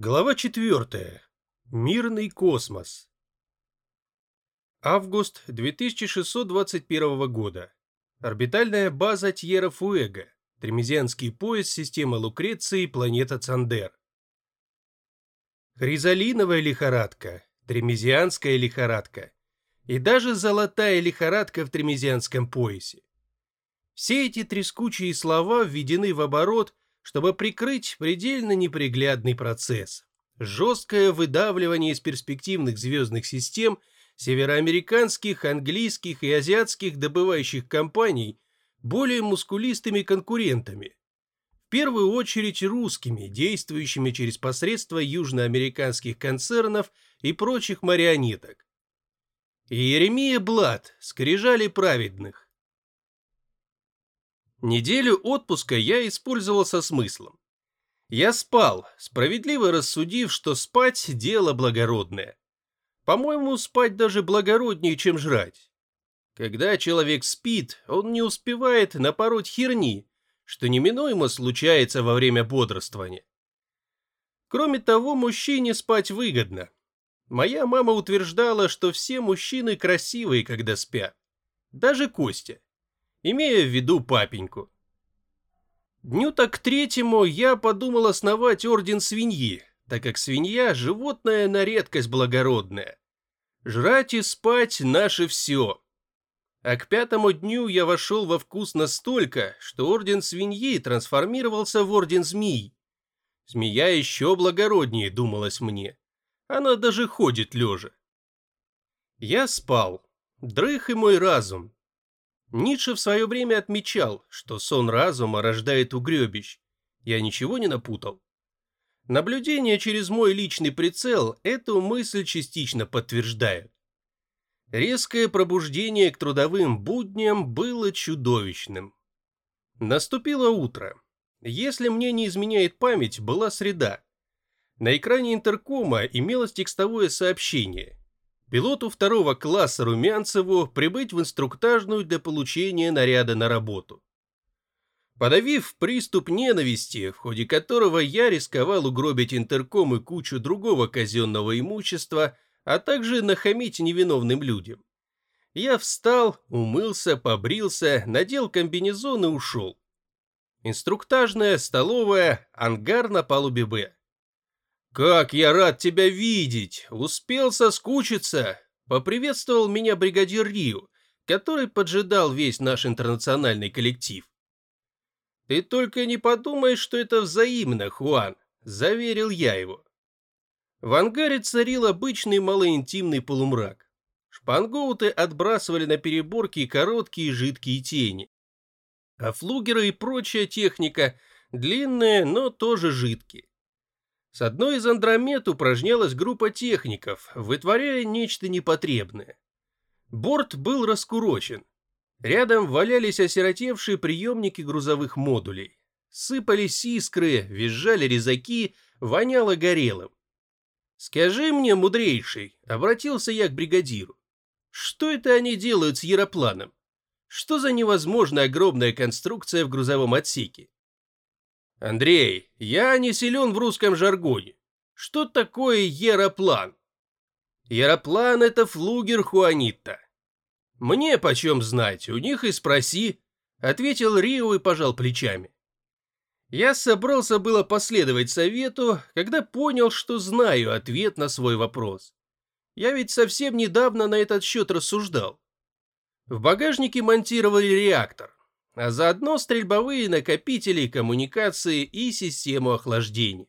Глава 4. Мирный космос. Август 2621 года. Орбитальная база Тьерра-Фуэго. Тремезианский пояс системы Лукреции, планета Цандер. Хризалиновая лихорадка, тремезианская лихорадка и даже золотая лихорадка в тремезианском поясе. Все эти трескучие слова введены в оборот – чтобы прикрыть предельно неприглядный процесс. Жесткое выдавливание из перспективных звездных систем североамериканских, английских и азиатских добывающих компаний более мускулистыми конкурентами. В первую очередь русскими, действующими через посредство южноамериканских концернов и прочих марионеток. Иеремия Блад, скрижали праведных. Неделю отпуска я использовал со смыслом. Я спал, справедливо рассудив, что спать – дело благородное. По-моему, спать даже благороднее, чем жрать. Когда человек спит, он не успевает напороть херни, что неминуемо случается во время бодрствования. Кроме того, мужчине спать выгодно. Моя мама утверждала, что все мужчины красивые, когда спят. Даже Костя имея в виду папеньку. Дню так третьему я подумал основать орден свиньи, так как свинья – животное на редкость благородное. Жрать и спать – наше все. А к пятому дню я вошел во вкус настолько, что орден свиньи трансформировался в орден змей. Змея еще благороднее, думалось мне. Она даже ходит лежа. Я спал. Дрых и мой разум, Ницше в свое время отмечал, что сон разума рождает угребищ. Я ничего не напутал. Наблюдение через мой личный прицел эту мысль частично подтверждают. Резкое пробуждение к трудовым будням было чудовищным. Наступило утро. Если мне не изменяет память, была среда. На экране интеркома имелось текстовое сообщение пилоту второго класса Румянцеву прибыть в инструктажную для получения наряда на работу. Подавив приступ ненависти, в ходе которого я рисковал угробить интерком и кучу другого казенного имущества, а также нахамить невиновным людям, я встал, умылся, побрился, надел комбинезон и ушел. Инструктажная, столовая, ангар на палубе «Б». «Как я рад тебя видеть! Успел соскучиться!» Поприветствовал меня бригадир Рио, который поджидал весь наш интернациональный коллектив. «Ты только не подумай, что это взаимно, Хуан», — заверил я его. В ангаре царил обычный малоинтимный полумрак. Шпангоуты отбрасывали на переборки короткие жидкие тени. А флугеры и прочая техника длинные, но тоже жидкие. С одной из Андромед упражнялась группа техников, вытворяя нечто непотребное. Борт был раскурочен. Рядом валялись осиротевшие приемники грузовых модулей. Сыпались искры, визжали резаки, воняло горелым. «Скажи мне, мудрейший», — обратился я к бригадиру, «что это они делают с Яропланом? Что за невозможная огромная конструкция в грузовом отсеке? Андрей, я не силен в русском жаргоне. Что такое яроплан? Яроплан — это флугер Хуанитта. Мне почем знать, у них и спроси, — ответил Рио и пожал плечами. Я собрался было последовать совету, когда понял, что знаю ответ на свой вопрос. Я ведь совсем недавно на этот счет рассуждал. В багажнике монтировали реактор а заодно стрельбовые накопители, коммуникации и систему охлаждения.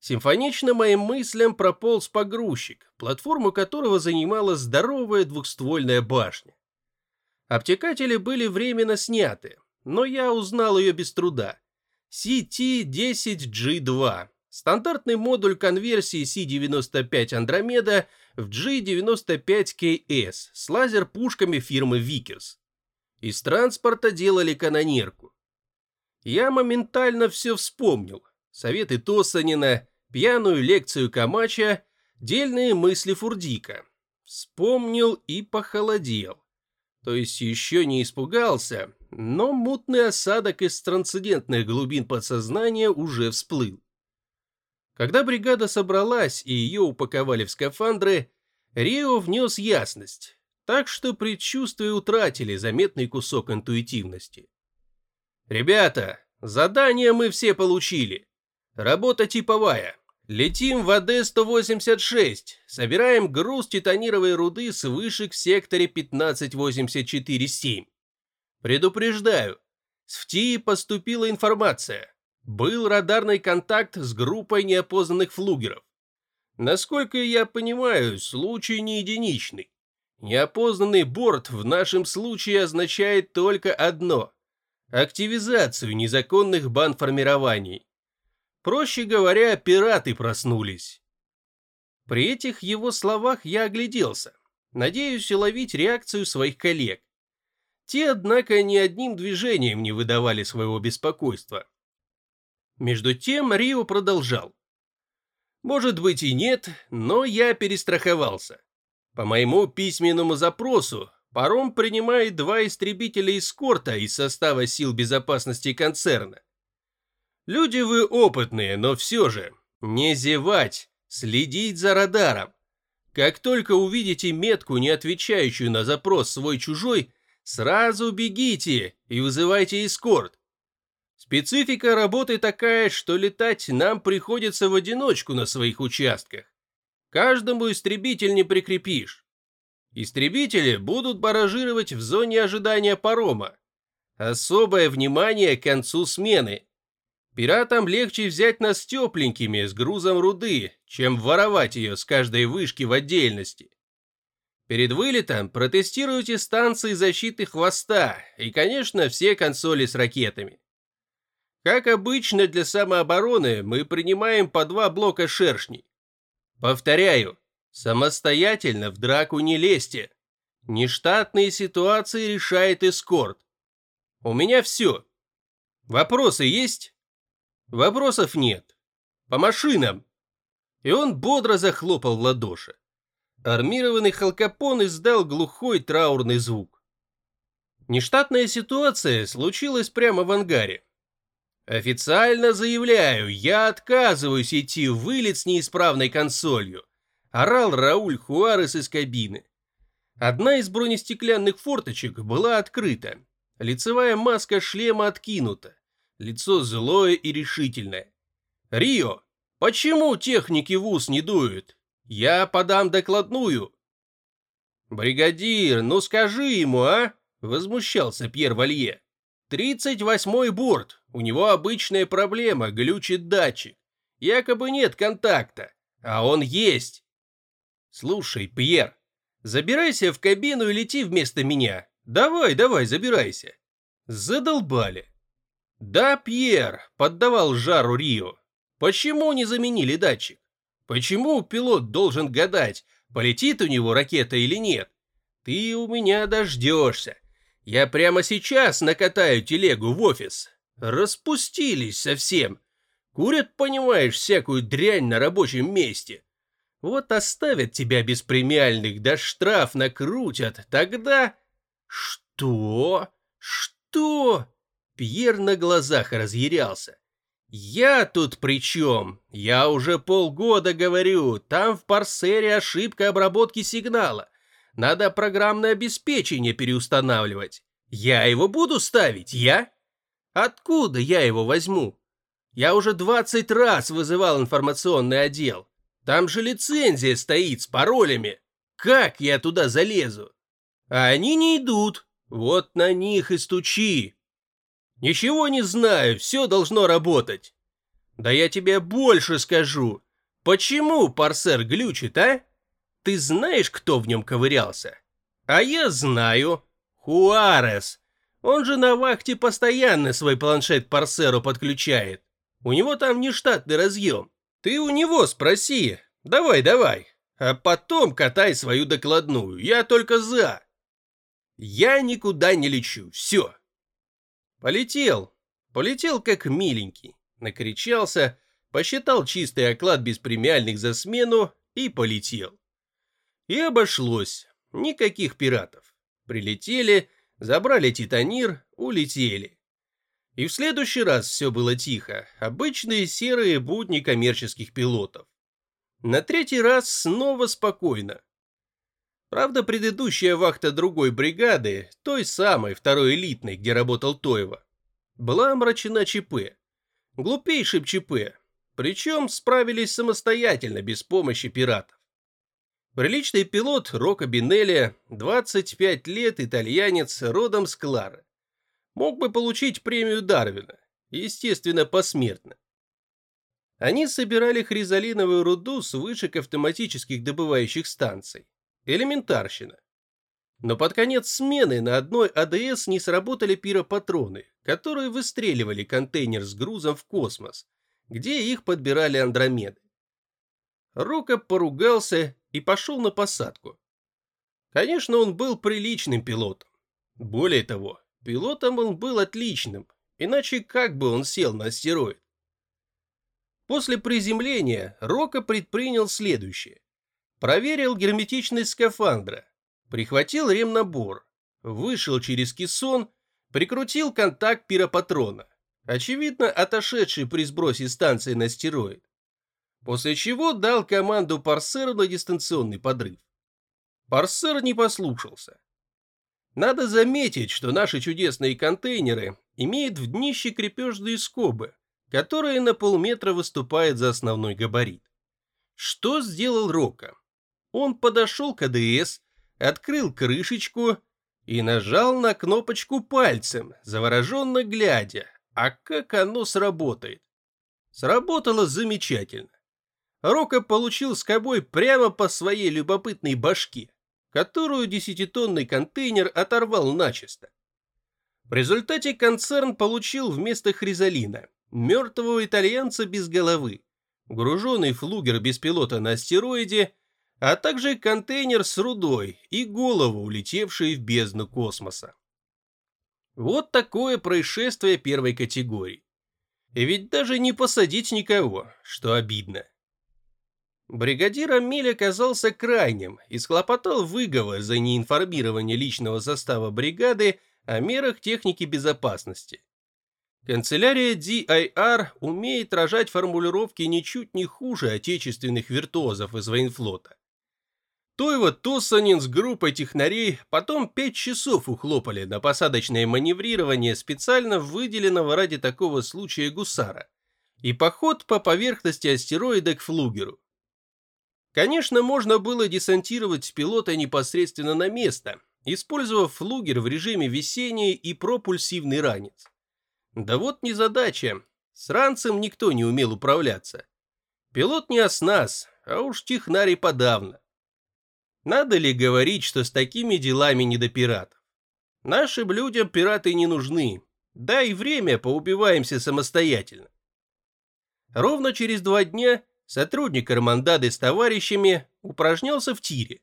Симфонично моим мыслям прополз погрузчик, платформу которого занимала здоровая двухствольная башня. Обтекатели были временно сняты, но я узнал ее без труда. CT-10G2 – стандартный модуль конверсии C-95 Андромеда в G-95KS с лазер-пушками фирмы Vickers. Из транспорта делали канонерку. Я моментально все вспомнил. Советы Тосанина, пьяную лекцию Камача, дельные мысли Фурдика. Вспомнил и похолодел. То есть еще не испугался, но мутный осадок из трансцендентных глубин подсознания уже всплыл. Когда бригада собралась и ее упаковали в скафандры, Рио внес ясность, так что предчувствия утратили заметный кусок интуитивности. «Ребята, задание мы все получили. Работа типовая. Летим в АД-186, собираем груз титанировой руды с вышек в секторе 1584-7. Предупреждаю, с ФТИ поступила информация. Был радарный контакт с группой неопознанных флугеров. Насколько я понимаю, случай не единичный. Неопознанный борт в нашем случае означает только одно – активизацию незаконных банформирований. Проще говоря, пираты проснулись. При этих его словах я огляделся, надеюсь уловить реакцию своих коллег. Те, однако, ни одним движением не выдавали своего беспокойства. Между тем Рио продолжал. Может быть и нет, но я перестраховался. По моему письменному запросу, паром принимает два истребителя эскорта из состава сил безопасности концерна. Люди вы опытные, но все же, не зевать, следить за радаром. Как только увидите метку, не отвечающую на запрос свой-чужой, сразу бегите и вызывайте эскорт. Специфика работы такая, что летать нам приходится в одиночку на своих участках. Каждому истребитель не прикрепишь. Истребители будут баражировать в зоне ожидания парома. Особое внимание к концу смены. Пиратам легче взять нас тепленькими с грузом руды, чем воровать ее с каждой вышки в отдельности. Перед вылетом протестируйте станции защиты хвоста и, конечно, все консоли с ракетами. Как обычно для самообороны мы принимаем по два блока шершней. Повторяю, самостоятельно в драку не лезьте. Нештатные ситуации решает эскорт. У меня все. Вопросы есть? Вопросов нет. По машинам. И он бодро захлопал в ладоши. Армированный халкопон издал глухой траурный звук. Нештатная ситуация случилась прямо в ангаре. Официально заявляю, я отказываюсь идти в вылет с неисправной консолью. Орал Рауль Хуарес из кабины. Одна из бронестеклянных форточек была открыта. Лицевая маска шлема откинута лицо злое и решительное. «Рио, почему техники в ус не дуют? Я подам докладную». «Бригадир, ну скажи ему, а?» – возмущался Пьер Валье. «Тридцать восьмой борт, у него обычная проблема, глючит датчик. Якобы нет контакта, а он есть». «Слушай, Пьер, забирайся в кабину и лети вместо меня. Давай, давай, забирайся». Задолбали. «Да, Пьер», — поддавал жару Рио. «Почему не заменили датчик? Почему пилот должен гадать, полетит у него ракета или нет? Ты у меня дождешься. Я прямо сейчас накатаю телегу в офис. Распустились совсем. Курят, понимаешь, всякую дрянь на рабочем месте. Вот оставят тебя без премиальных, да штраф накрутят, тогда... Что? Что? Пьер на глазах разъярялся. «Я тут при чем? Я уже полгода говорю, там в парсере ошибка обработки сигнала. Надо программное обеспечение переустанавливать. Я его буду ставить, я? Откуда я его возьму? Я уже 20 раз вызывал информационный отдел. Там же лицензия стоит с паролями. Как я туда залезу? А они не идут. Вот на них и стучи. Ничего не знаю, все должно работать. Да я тебе больше скажу. Почему парсер глючит, а? Ты знаешь, кто в нем ковырялся? А я знаю. Хуарес. Он же на вахте постоянно свой планшет парсеру подключает. У него там нештатный разъем. Ты у него спроси. Давай, давай. А потом катай свою докладную. Я только за. Я никуда не лечу. Все. Полетел. Полетел как миленький. Накричался, посчитал чистый оклад без премиальных за смену и полетел. И обошлось. Никаких пиратов. Прилетели, забрали титанир, улетели. И в следующий раз все было тихо, обычные серые будни коммерческих пилотов. На третий раз снова спокойно. Правда, предыдущая вахта другой бригады, той самой, второй элитной, где работал Тоева, была омрачена ЧП. Глупейшим ЧП. Причем справились самостоятельно, без помощи пиратов. Приличный пилот Рока Бинелли, 25 лет, итальянец, родом с Клары. Мог бы получить премию Дарвина, естественно, посмертно. Они собирали хризалиновую руду с вышек автоматических добывающих станций. Элементарщина. Но под конец смены на одной АДС не сработали пиропатроны, которые выстреливали контейнер с грузом в космос, где их подбирали андромеды. Рока поругался и пошел на посадку. Конечно, он был приличным пилотом. Более того, пилотом он был отличным, иначе как бы он сел на астероид? После приземления Рока предпринял следующее. Проверил герметичность скафандра, прихватил ремнабор, вышел через кессон, прикрутил контакт пиропатрона, очевидно отошедший при сбросе станции на стероид, после чего дал команду Парсеру на дистанционный подрыв. Парсер не послушался. Надо заметить, что наши чудесные контейнеры имеют в днище крепежные скобы, которая на полметра выступает за основной габарит. Что сделал Рока? Он подошел к АДС, открыл крышечку и нажал на кнопочку пальцем, завороженно глядя, а как оно сработает. Сработало замечательно. Рока получил скобой прямо по своей любопытной башке, которую десятитонный контейнер оторвал начисто. В результате концерн получил вместо хризалина мертвого итальянца без головы, груженный флугер без пилота на астероиде, а также контейнер с рудой и голову, улетевшие в бездну космоса. Вот такое происшествие первой категории. И ведь даже не посадить никого, что обидно. Бригадир Амель оказался крайним и схлопотал выговор за неинформирование личного состава бригады о мерах техники безопасности. Канцелярия DIR умеет рожать формулировки ничуть не хуже отечественных виртуозов из военфлота. Тойва Тоссанин с группой технарей потом пять часов ухлопали на посадочное маневрирование специально выделенного ради такого случая гусара и поход по поверхности астероида к флугеру. Конечно, можно было десантировать пилота непосредственно на место, использовав флугер в режиме весения и пропульсивный ранец. Да вот незадача. С ранцем никто не умел управляться. Пилот не оснас, а уж технарий подавно. Надо ли говорить, что с такими делами не до пиратов? Нашим людям пираты не нужны. Дай время, поубиваемся самостоятельно. Ровно через два дня сотрудник Армандады с товарищами упражнялся в тире.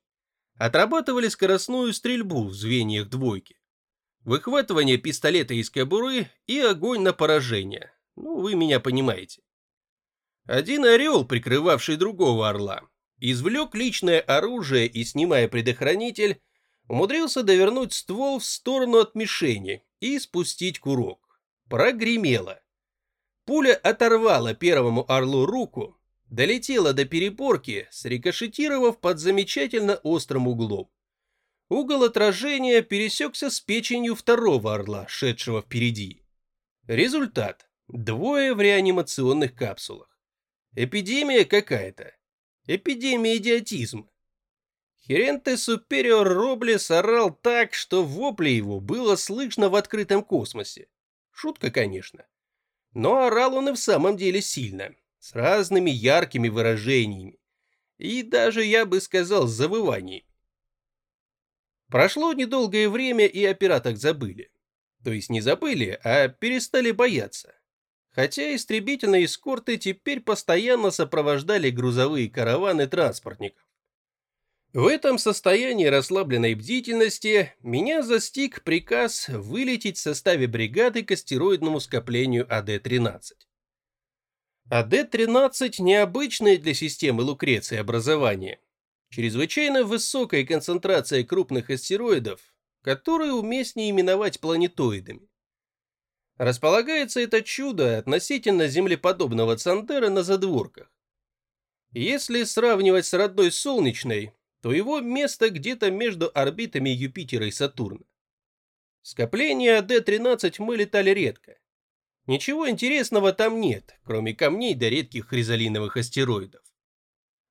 Отрабатывали скоростную стрельбу в звеньях двойки выхватывание пистолета из кобуры и огонь на поражение. Ну, вы меня понимаете. Один орел, прикрывавший другого орла, извлек личное оружие и, снимая предохранитель, умудрился довернуть ствол в сторону от мишени и спустить курок. Прогремело. Пуля оторвала первому орлу руку, долетела до переборки, срикошетировав под замечательно острым углом. Угол отражения пересекся с печенью второго орла, шедшего впереди. Результат. Двое в реанимационных капсулах. Эпидемия какая-то. Эпидемия идиотизма. Херенте Супериор Роблес орал так, что вопли его было слышно в открытом космосе. Шутка, конечно. Но орал он и в самом деле сильно, с разными яркими выражениями. И даже, я бы сказал, завываниями. Прошло недолгое время, и о пиратах забыли. То есть не забыли, а перестали бояться. Хотя истребительные эскорты теперь постоянно сопровождали грузовые караваны транспортников. В этом состоянии расслабленной бдительности меня застиг приказ вылететь в составе бригады к астероидному скоплению АД-13. АД-13 необычное для системы Лукреции образование – Чрезвычайно высокая концентрация крупных астероидов, которые уместнее именовать планетоидами. Располагается это чудо относительно землеподобного Цандера на задворках. Если сравнивать с родной солнечной, то его место где-то между орбитами Юпитера и Сатурна. Скопления D13 мы летали редко. Ничего интересного там нет, кроме камней до редких хризалиновых астероидов.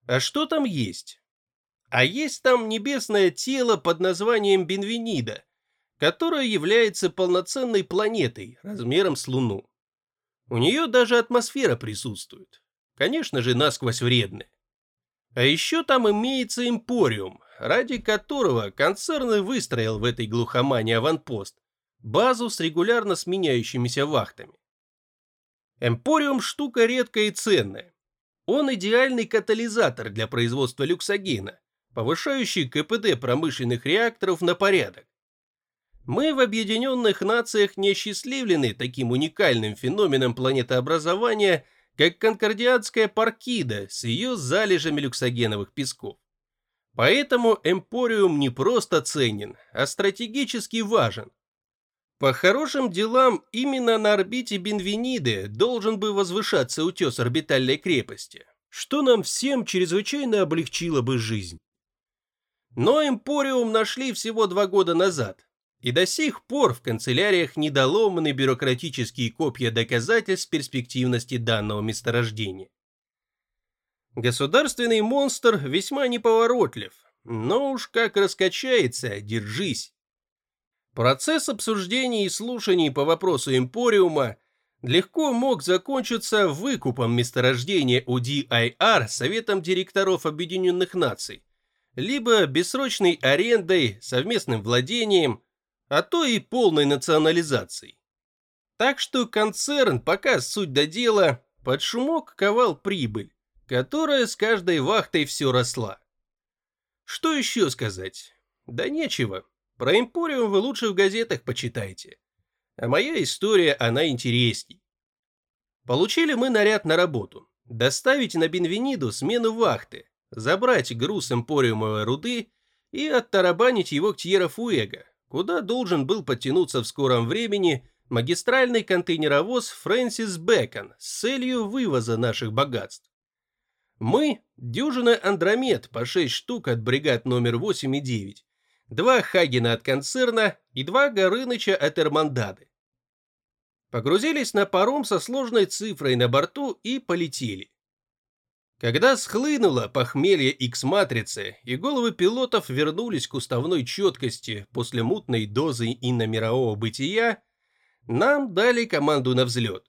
А что там есть? А есть там небесное тело под названием Бенвенида, которое является полноценной планетой размером с Луну. У нее даже атмосфера присутствует. Конечно же, насквозь вредная. А еще там имеется импориум, ради которого концерн и выстроил в этой глухомане аванпост, базу с регулярно сменяющимися вахтами. Эмпориум штука редкая и ценная. Он идеальный катализатор для производства люксогена, повышающий КПД промышленных реакторов на порядок. Мы в Объединенных Нациях не осчастливлены таким уникальным феноменом планетообразования, как конкордианская паркида с ее залежами люксогеновых песков. Поэтому Эмпориум не просто ценен, а стратегически важен. По хорошим делам, именно на орбите Бенвениды должен бы возвышаться утес орбитальной крепости, что нам всем чрезвычайно облегчило бы жизнь. Но Эмпориум нашли всего два года назад, и до сих пор в канцеляриях недоломаны бюрократические копья доказательств перспективности данного месторождения. Государственный монстр весьма неповоротлив, но уж как раскачается, держись. Процесс обсуждений и слушаний по вопросу Эмпориума легко мог закончиться выкупом месторождения у DIR Советом директоров Объединенных Наций, либо бессрочной арендой, совместным владением, а то и полной национализацией. Так что концерн, пока суть до дела, под шумок ковал прибыль, которая с каждой вахтой все росла. Что еще сказать? Да нечего. Про Эмпориум вы лучше в газетах почитайте. А моя история, она интересней. Получили мы наряд на работу. Доставить на Бенвениду смену вахты, забрать груз эмпориумовой руды и оттарабанить его к Тьера-Фуэго, куда должен был подтянуться в скором времени магистральный контейнеровоз Фрэнсис Бэкон с целью вывоза наших богатств. Мы – дюжина Андромед по 6 штук от бригад номер 8 и 9, два Хагена от концерна и два Горыныча от Эрмандады. Погрузились на паром со сложной цифрой на борту и полетели. Когда схлынуло похмелье X-матрицы и головы пилотов вернулись к уставной четкости после мутной дозы иномирового бытия, нам дали команду на взлет.